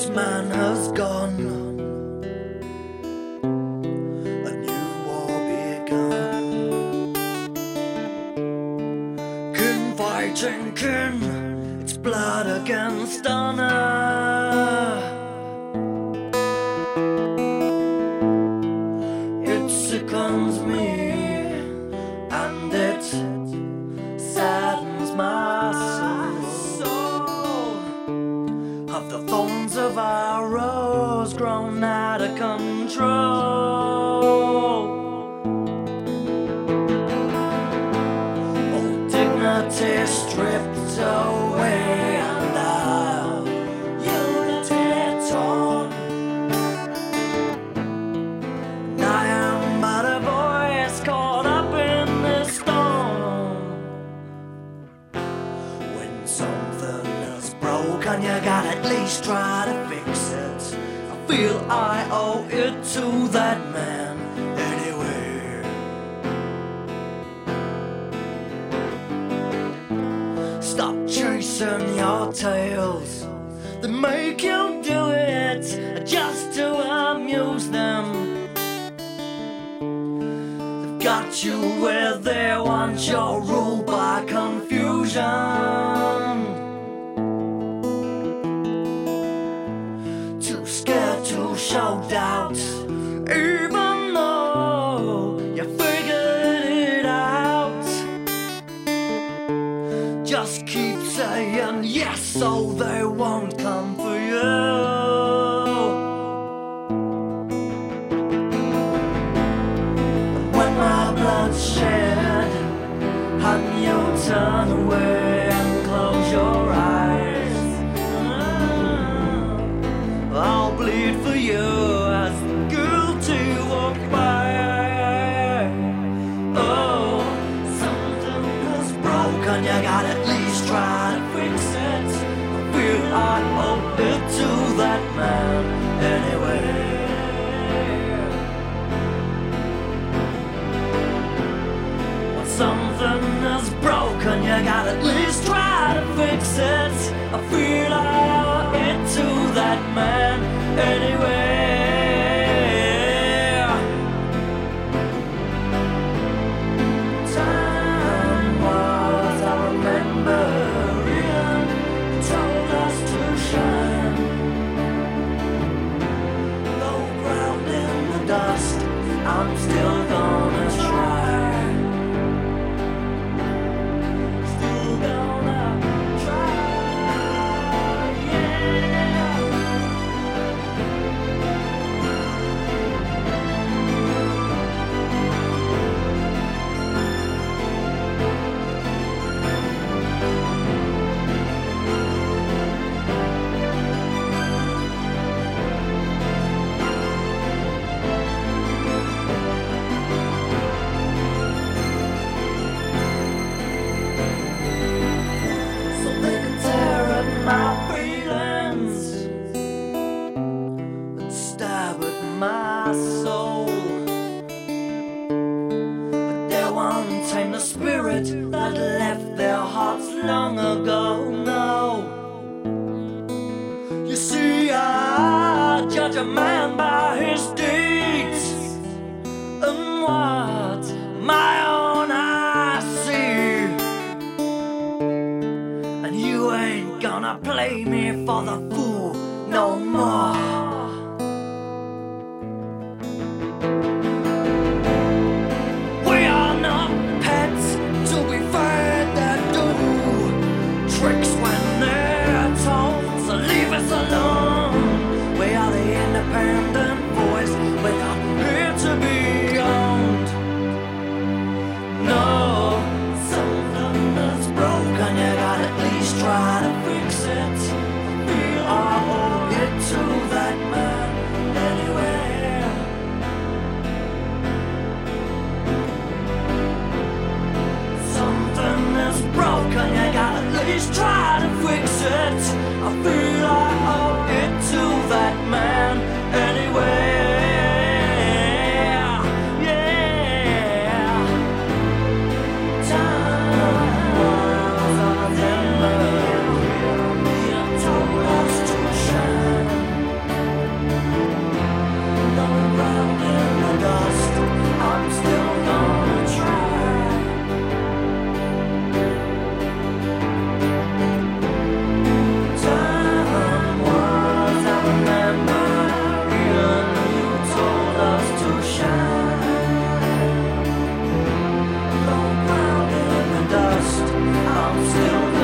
white man has gone. A new war begun. Kin kin, it's blood against honor. Of our rose grown out of control? All dignity stripped away and our unity torn. I am but a voice caught up in this storm. When something is broken, you gotta at least try to feel I owe it to that man anyway. Stop chasing your tails. They make you do it just to amuse them. They've got you where they want you ruled by confusion. Scared to broken, you gotta at least try to fix it. I feel I owe it to that man anyway. When something is broken, you gotta at least try to fix it. I feel I owe it to that man anyway. Spirit that left their hearts long ago. No, you see, I judge a man by his deeds and what my own eyes see. And you ain't gonna play me for the fool no more. always try to still